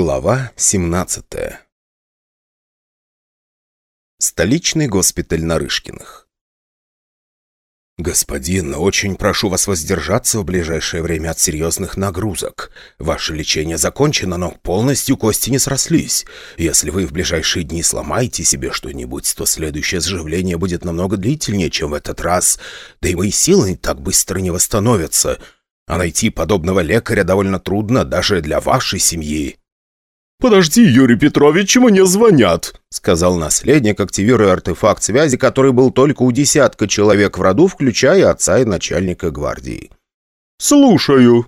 Глава 17 Столичный госпиталь Нарышкиных «Господин, очень прошу вас воздержаться в ближайшее время от серьезных нагрузок. Ваше лечение закончено, но полностью кости не срослись. Если вы в ближайшие дни сломаете себе что-нибудь, то следующее заживление будет намного длительнее, чем в этот раз. Да и мои силы так быстро не восстановятся. А найти подобного лекаря довольно трудно даже для вашей семьи». «Подожди, Юрий Петрович, мне звонят», — сказал наследник, активируя артефакт связи, который был только у десятка человек в роду, включая отца и начальника гвардии. «Слушаю».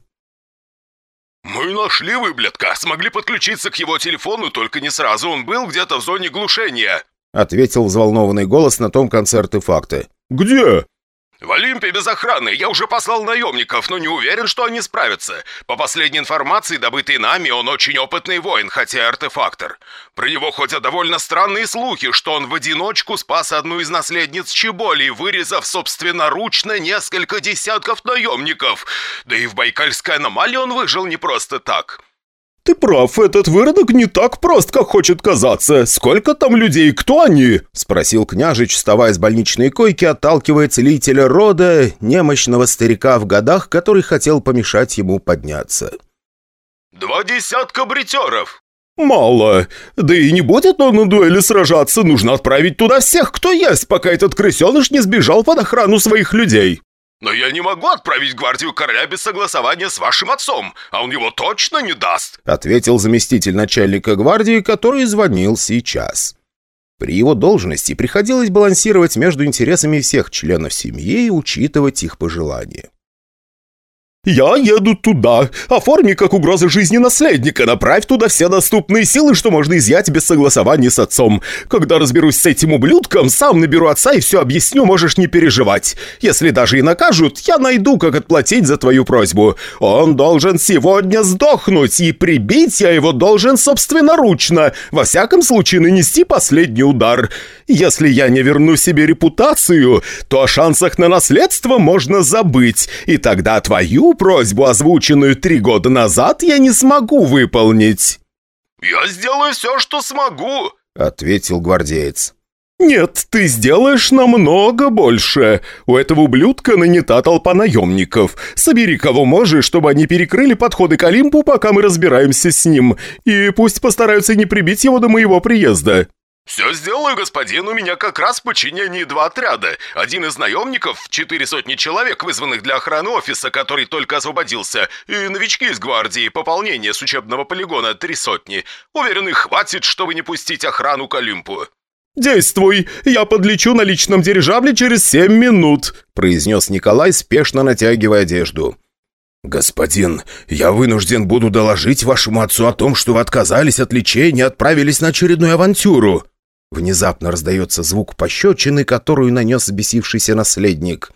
«Мы нашли выблядка, смогли подключиться к его телефону, только не сразу, он был где-то в зоне глушения», — ответил взволнованный голос на том конце артефакта. «Где?» «В Олимпе без охраны. Я уже послал наемников, но не уверен, что они справятся. По последней информации, добытой нами, он очень опытный воин, хотя и артефактор. Про него ходят довольно странные слухи, что он в одиночку спас одну из наследниц Чеболи, вырезав собственноручно несколько десятков наемников. Да и в Байкальской аномалии он выжил не просто так». «Ты прав, этот выродок не так прост, как хочет казаться. Сколько там людей, кто они?» — спросил княжич, вставая с больничной койки, отталкивая целителя рода, немощного старика в годах, который хотел помешать ему подняться. «Два десятка бритеров!» «Мало. Да и не будет он на дуэли сражаться. Нужно отправить туда всех, кто есть, пока этот крысеныш не сбежал под охрану своих людей». «Но я не могу отправить гвардию короля без согласования с вашим отцом, а он его точно не даст!» Ответил заместитель начальника гвардии, который звонил сейчас. При его должности приходилось балансировать между интересами всех членов семьи и учитывать их пожелания. «Я еду туда. Оформи как угроза жизни наследника. Направь туда все доступные силы, что можно изъять без согласования с отцом. Когда разберусь с этим ублюдком, сам наберу отца и все объясню, можешь не переживать. Если даже и накажут, я найду, как отплатить за твою просьбу. Он должен сегодня сдохнуть, и прибить я его должен собственноручно. Во всяком случае, нанести последний удар. Если я не верну себе репутацию, то о шансах на наследство можно забыть, и тогда твою просьбу, озвученную три года назад, я не смогу выполнить». «Я сделаю все, что смогу», — ответил гвардеец. «Нет, ты сделаешь намного больше. У этого ублюдка нанята толпа наемников. Собери кого можешь, чтобы они перекрыли подходы к Олимпу, пока мы разбираемся с ним. И пусть постараются не прибить его до моего приезда». «Все сделаю, господин. У меня как раз в подчинении два отряда. Один из наемников, четыре сотни человек, вызванных для охраны офиса, который только освободился, и новички из гвардии, пополнение с учебного полигона три сотни. Уверен, их хватит, чтобы не пустить охрану к Олимпу». «Действуй! Я подлечу на личном дирижабле через семь минут!» произнес Николай, спешно натягивая одежду. «Господин, я вынужден буду доложить вашему отцу о том, что вы отказались от лечения и отправились на очередную авантюру!» Внезапно раздается звук пощечины, которую нанес бесившийся наследник.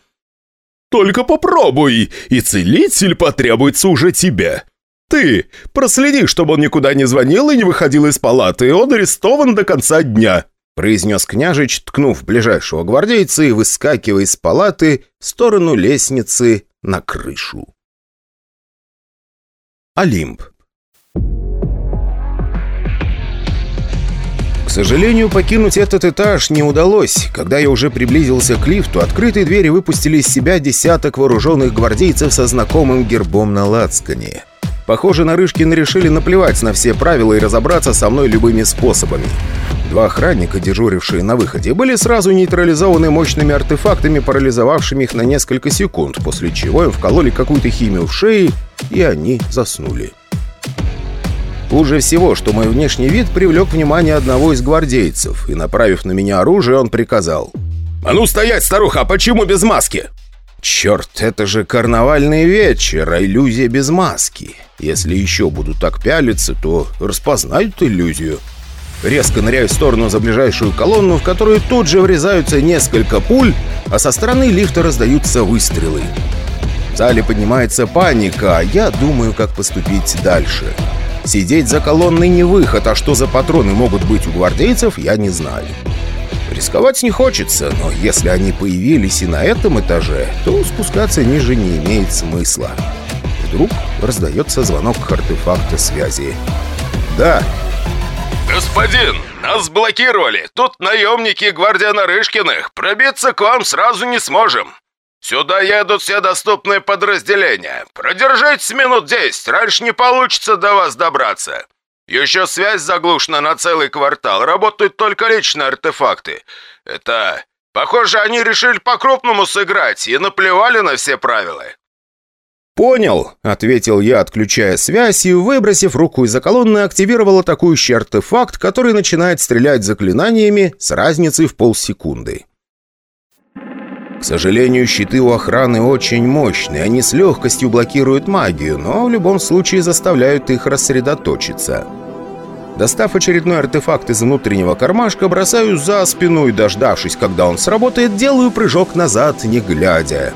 «Только попробуй, и целитель потребуется уже тебе. Ты проследи, чтобы он никуда не звонил и не выходил из палаты, он арестован до конца дня», произнес княжич, ткнув ближайшего гвардейца и выскакивая из палаты в сторону лестницы на крышу. Олимп сожалению, покинуть этот этаж не удалось. Когда я уже приблизился к лифту, открытые двери выпустили из себя десяток вооруженных гвардейцев со знакомым гербом на лацкане. Похоже, Нарышкины решили наплевать на все правила и разобраться со мной любыми способами. Два охранника, дежурившие на выходе, были сразу нейтрализованы мощными артефактами, парализовавшими их на несколько секунд, после чего им вкололи какую-то химию в шеи, и они заснули. Хуже всего, что мой внешний вид привлек внимание одного из гвардейцев, и, направив на меня оружие, он приказал. «А ну стоять, старуха, а почему без маски?» «Черт, это же карнавальный вечер, а иллюзия без маски. Если еще буду так пялиться, то распознают иллюзию». Резко ныряю в сторону за ближайшую колонну, в которую тут же врезаются несколько пуль, а со стороны лифта раздаются выстрелы. В зале поднимается паника, а я думаю, как поступить дальше. Сидеть за колонной не выход, а что за патроны могут быть у гвардейцев, я не знаю. Рисковать не хочется, но если они появились и на этом этаже, то спускаться ниже не имеет смысла. Вдруг раздается звонок артефакта связи. «Да». «Господин, нас блокировали. Тут наемники гвардия Нарышкиных. Пробиться к вам сразу не сможем. Сюда едут все доступные подразделения. Продержитесь минут десять, раньше не получится до вас добраться. Еще связь заглушена на целый квартал. Работают только личные артефакты. Это... Похоже, они решили по-крупному сыграть и наплевали на все правила. «Понял», — ответил я, отключая связь, и, выбросив руку из-за колонны, активировал атакующий артефакт, который начинает стрелять заклинаниями с разницей в полсекунды. К сожалению, щиты у охраны очень мощные, они с легкостью блокируют магию, но в любом случае заставляют их рассредоточиться. Достав очередной артефакт из внутреннего кармашка, бросаю за спину и, дождавшись, когда он сработает, делаю прыжок назад, не глядя.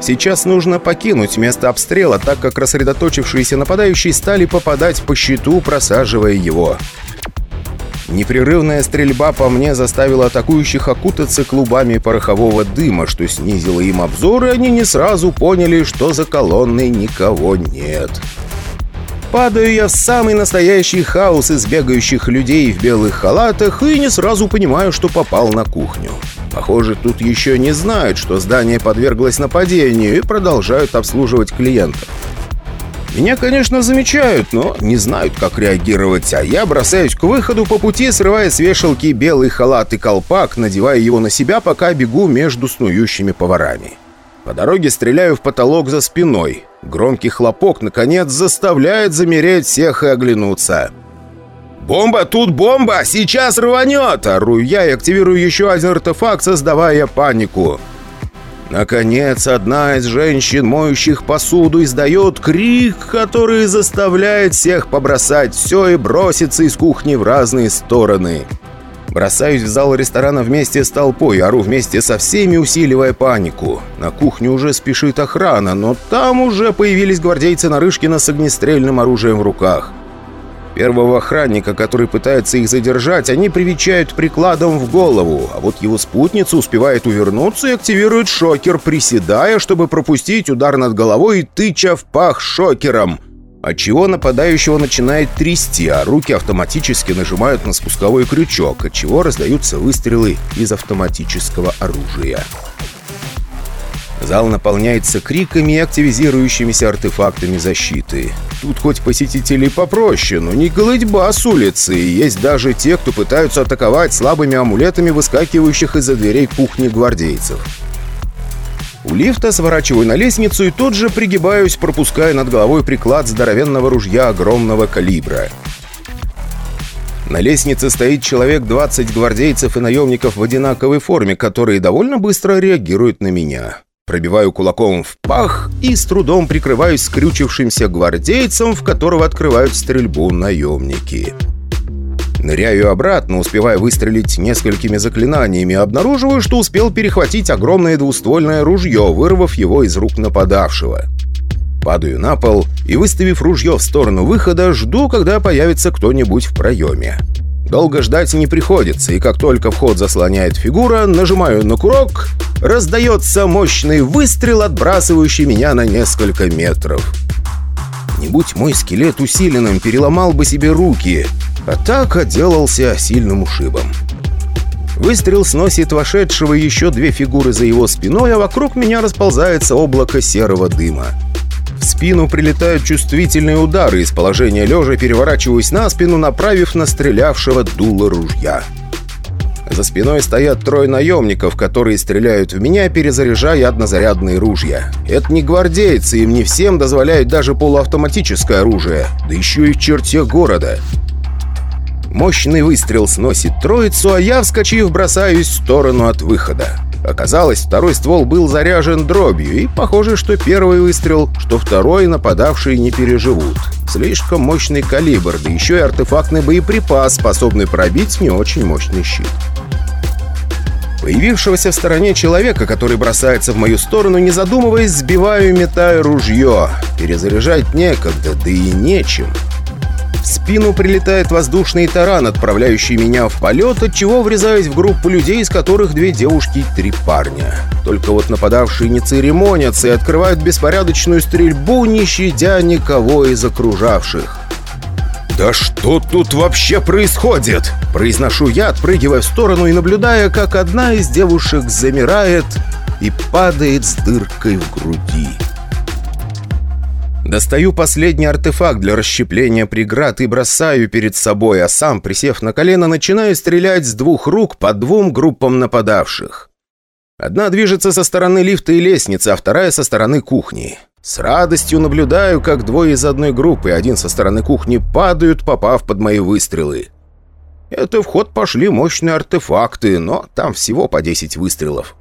Сейчас нужно покинуть место обстрела, так как рассредоточившиеся нападающие стали попадать по щиту, просаживая его. Непрерывная стрельба по мне заставила атакующих окутаться клубами порохового дыма, что снизило им обзор, и они не сразу поняли, что за колонной никого нет. Падаю я в самый настоящий хаос из бегающих людей в белых халатах и не сразу понимаю, что попал на кухню. Похоже, тут еще не знают, что здание подверглось нападению и продолжают обслуживать клиентов. Меня, конечно, замечают, но не знают, как реагировать, а я бросаюсь к выходу по пути, срывая с вешалки белый халат и колпак, надевая его на себя, пока бегу между снующими поварами. По дороге стреляю в потолок за спиной. Громкий хлопок, наконец, заставляет замереть всех и оглянуться. «Бомба! Тут бомба! Сейчас рванет!» Ору я и активирую еще один артефакт, создавая панику. Наконец, одна из женщин, моющих посуду, издает крик, который заставляет всех побросать все и броситься из кухни в разные стороны. Бросаюсь в зал ресторана вместе с толпой, ору вместе со всеми, усиливая панику. На кухню уже спешит охрана, но там уже появились гвардейцы Нарышкина с огнестрельным оружием в руках. Первого охранника, который пытается их задержать, они привечают прикладом в голову, а вот его спутница успевает увернуться и активирует шокер, приседая, чтобы пропустить удар над головой и тыча в пах шокером, отчего нападающего начинает трясти, а руки автоматически нажимают на спусковой крючок, отчего раздаются выстрелы из автоматического оружия. Зал наполняется криками и активизирующимися артефактами защиты. Тут хоть посетителей попроще, но не голытьба с улицы. И есть даже те, кто пытаются атаковать слабыми амулетами выскакивающих из-за дверей кухни гвардейцев. У лифта сворачиваю на лестницу и тут же пригибаюсь, пропуская над головой приклад здоровенного ружья огромного калибра. На лестнице стоит человек 20 гвардейцев и наемников в одинаковой форме, которые довольно быстро реагируют на меня. Пробиваю кулаком в пах и с трудом прикрываюсь скрючившимся гвардейцем, в которого открывают стрельбу наемники. Ныряю обратно, успевая выстрелить несколькими заклинаниями, обнаруживаю, что успел перехватить огромное двуствольное ружье, вырвав его из рук нападавшего. Падаю на пол и, выставив ружье в сторону выхода, жду, когда появится кто-нибудь в проеме. Долго ждать не приходится, и как только вход заслоняет фигура, нажимаю на курок, раздается мощный выстрел, отбрасывающий меня на несколько метров. Не будь мой скелет усиленным, переломал бы себе руки, а так отделался сильным ушибом. Выстрел сносит вошедшего еще две фигуры за его спиной, а вокруг меня расползается облако серого дыма. В спину прилетают чувствительные удары. Из положения лежа переворачиваюсь на спину, направив на стрелявшего дуло ружья. За спиной стоят трое наемников, которые стреляют в меня, перезаряжая однозарядные ружья. Это не гвардейцы, им не всем дозволяют даже полуавтоматическое оружие, да еще и в черте города. Мощный выстрел сносит троицу, а я, вскочив, бросаюсь в сторону от выхода. Оказалось, второй ствол был заряжен дробью, и похоже, что первый выстрел, что второй нападавшие не переживут. Слишком мощный калибр, да еще и артефактный боеприпас, способный пробить не очень мощный щит. Появившегося в стороне человека, который бросается в мою сторону, не задумываясь, сбиваю и метаю ружье. Перезаряжать некогда, да и нечем. В спину прилетает воздушный таран, отправляющий меня в полет, от чего врезаюсь в группу людей, из которых две девушки и три парня. Только вот нападавшие не церемонятся и открывают беспорядочную стрельбу, не щадя никого из окружавших. «Да что тут вообще происходит?» Произношу я, отпрыгивая в сторону и наблюдая, как одна из девушек замирает и падает с дыркой в груди. Достаю последний артефакт для расщепления преград и бросаю перед собой, а сам, присев на колено, начинаю стрелять с двух рук по двум группам нападавших. Одна движется со стороны лифта и лестницы, а вторая со стороны кухни. С радостью наблюдаю, как двое из одной группы, один со стороны кухни, падают, попав под мои выстрелы. Это в ход пошли мощные артефакты, но там всего по 10 выстрелов.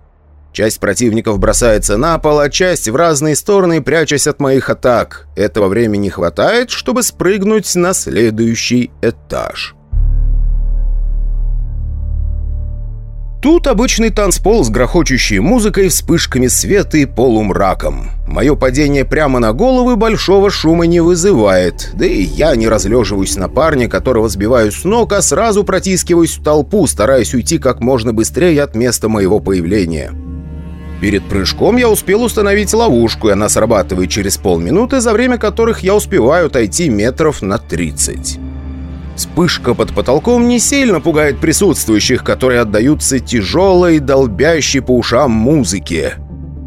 Часть противников бросается на пол, а часть в разные стороны, прячась от моих атак. Этого времени хватает, чтобы спрыгнуть на следующий этаж. Тут обычный танцпол с грохочущей музыкой, вспышками света и полумраком. Мое падение прямо на головы большого шума не вызывает, да и я не разлеживаюсь на парня, которого сбиваю с ног, а сразу протискиваюсь в толпу, стараясь уйти как можно быстрее от места моего появления. Перед прыжком я успел установить ловушку, и она срабатывает через полминуты, за время которых я успеваю отойти метров на 30. Вспышка под потолком не сильно пугает присутствующих, которые отдаются тяжелой, долбящей по ушам музыке.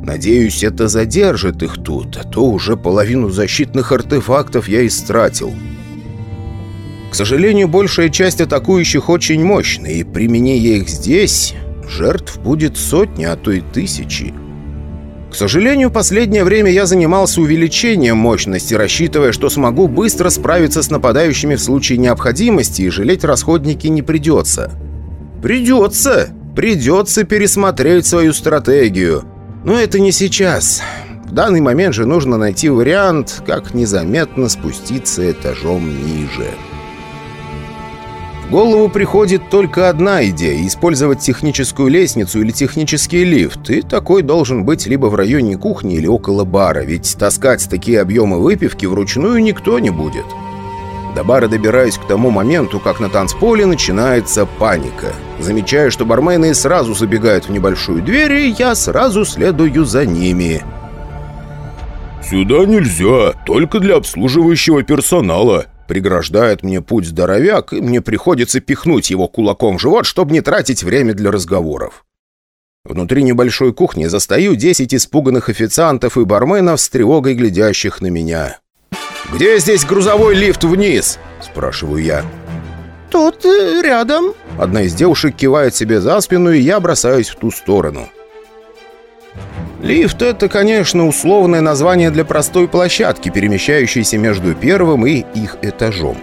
Надеюсь, это задержит их тут, а то уже половину защитных артефактов я истратил. К сожалению, большая часть атакующих очень мощная, и применение их здесь, жертв будет сотни, а то и тысячи. К сожалению, последнее время я занимался увеличением мощности, рассчитывая, что смогу быстро справиться с нападающими в случае необходимости и жалеть расходники не придется. Придется! Придется пересмотреть свою стратегию. Но это не сейчас. В данный момент же нужно найти вариант, как незаметно спуститься этажом ниже голову приходит только одна идея – использовать техническую лестницу или технический лифт, и такой должен быть либо в районе кухни или около бара, ведь таскать такие объемы выпивки вручную никто не будет. До бара добираюсь к тому моменту, как на танцполе начинается паника. Замечаю, что бармены сразу забегают в небольшую дверь, и я сразу следую за ними. «Сюда нельзя, только для обслуживающего персонала», Преграждает мне путь здоровяк, и мне приходится пихнуть его кулаком в живот, чтобы не тратить время для разговоров. Внутри небольшой кухни застаю 10 испуганных официантов и барменов с тревогой глядящих на меня. «Где здесь грузовой лифт вниз?» – спрашиваю я. «Тут э, рядом». Одна из девушек кивает себе за спину, и я бросаюсь в ту сторону. Лифт — это, конечно, условное название для простой площадки, перемещающейся между первым и их этажом.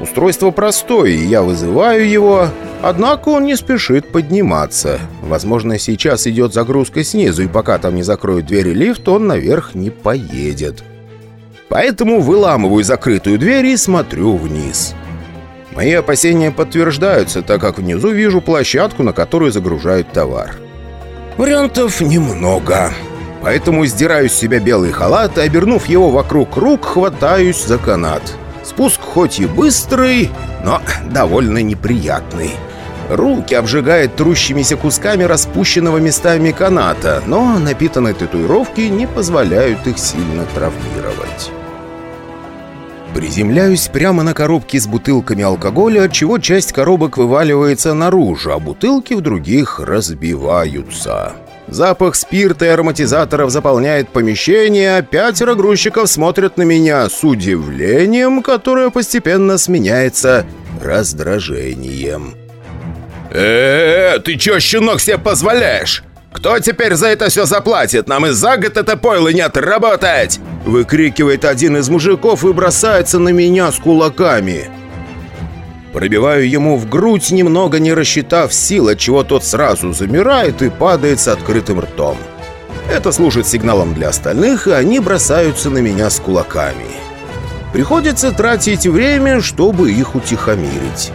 Устройство простое, я вызываю его, однако он не спешит подниматься. Возможно, сейчас идет загрузка снизу, и пока там не закроют двери лифт, он наверх не поедет. Поэтому выламываю закрытую дверь и смотрю вниз. Мои опасения подтверждаются, так как внизу вижу площадку, на которую загружают товар. Вариантов немного. Поэтому сдираю с себя белый халат и, обернув его вокруг рук, хватаюсь за канат. Спуск хоть и быстрый, но довольно неприятный. Руки обжигает трущимися кусками распущенного местами каната, но напитанные татуировки не позволяют их сильно травмировать. Приземляюсь прямо на коробке с бутылками алкоголя, отчего часть коробок вываливается наружу, а бутылки в других разбиваются. Запах спирта и ароматизаторов заполняет помещение, а пятеро грузчиков смотрят на меня с удивлением, которое постепенно сменяется раздражением. э, -э, -э ты чё, щенок, себе позволяешь? «Кто теперь за это все заплатит? Нам и за год это пойло не отработать!» Выкрикивает один из мужиков и бросается на меня с кулаками. Пробиваю ему в грудь, немного не рассчитав сил, отчего тот сразу замирает и падает с открытым ртом. Это служит сигналом для остальных, и они бросаются на меня с кулаками. Приходится тратить время, чтобы их утихомирить.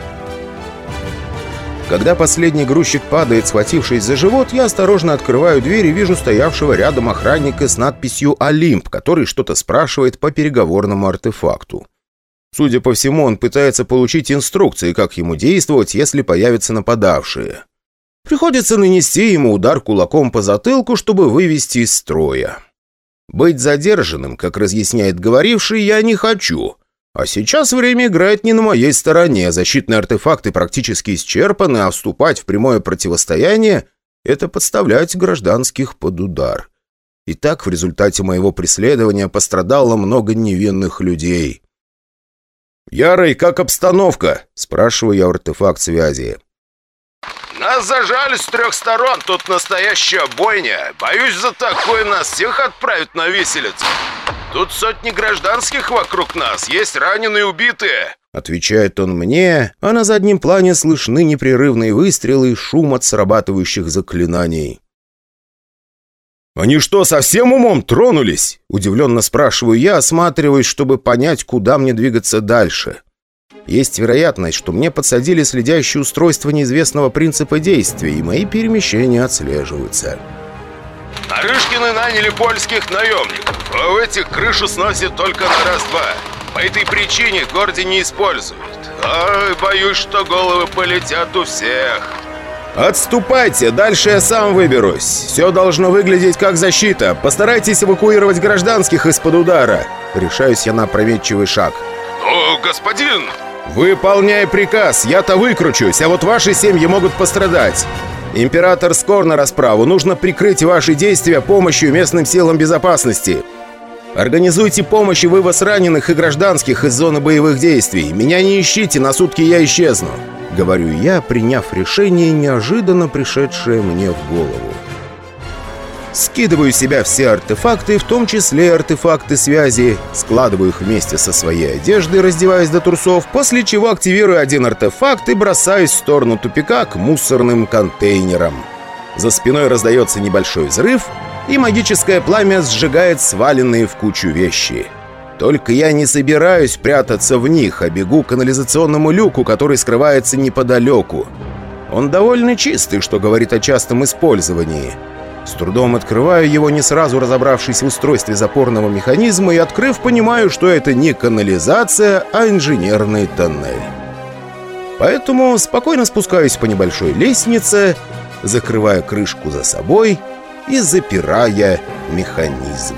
Когда последний грузчик падает, схватившись за живот, я осторожно открываю дверь и вижу стоявшего рядом охранника с надписью «Олимп», который что-то спрашивает по переговорному артефакту. Судя по всему, он пытается получить инструкции, как ему действовать, если появятся нападавшие. Приходится нанести ему удар кулаком по затылку, чтобы вывести из строя. Быть задержанным, как разъясняет говоривший, я не хочу. А сейчас время играет не на моей стороне, защитные артефакты практически исчерпаны, а вступать в прямое противостояние – это подставлять гражданских под удар. И так в результате моего преследования пострадало много невинных людей. «Ярый, как обстановка?» – спрашиваю я артефакт связи. Нас зажали с трех сторон, тут настоящая бойня. Боюсь, за такое нас всех отправят на виселицу. Тут сотни гражданских вокруг нас, есть раненые убитые. Отвечает он мне, а на заднем плане слышны непрерывные выстрелы и шум от срабатывающих заклинаний. «Они что, совсем умом тронулись?» Удивленно спрашиваю я, осматриваясь, чтобы понять, куда мне двигаться дальше. Есть вероятность, что мне подсадили следящее устройство неизвестного принципа действия, и мои перемещения отслеживаются. Нарышкины наняли польских наемников, а у этих крышу сносит только на раз-два. По этой причине в городе не используют. Ой, боюсь, что головы полетят у всех. «Отступайте, дальше я сам выберусь. Все должно выглядеть как защита. Постарайтесь эвакуировать гражданских из-под удара». Решаюсь я на опрометчивый шаг. «О, господин!» «Выполняй приказ, я-то выкручусь, а вот ваши семьи могут пострадать. Император скор на расправу, нужно прикрыть ваши действия помощью местным силам безопасности. Организуйте помощь и вывоз раненых и гражданских из зоны боевых действий. Меня не ищите, на сутки я исчезну», — говорю я, приняв решение, неожиданно пришедшее мне в голову. Скидываю с себя все артефакты, в том числе артефакты связи, складываю их вместе со своей одеждой, раздеваясь до трусов, после чего активирую один артефакт и бросаюсь в сторону тупика к мусорным контейнерам. За спиной раздается небольшой взрыв, и магическое пламя сжигает сваленные в кучу вещи. Только я не собираюсь прятаться в них, а бегу к канализационному люку, который скрывается неподалеку. Он довольно чистый, что говорит о частом использовании – с трудом открываю его, не сразу разобравшись в устройстве запорного механизма, и, открыв, понимаю, что это не канализация, а инженерный тоннель. Поэтому спокойно спускаюсь по небольшой лестнице, закрывая крышку за собой и запирая механизм.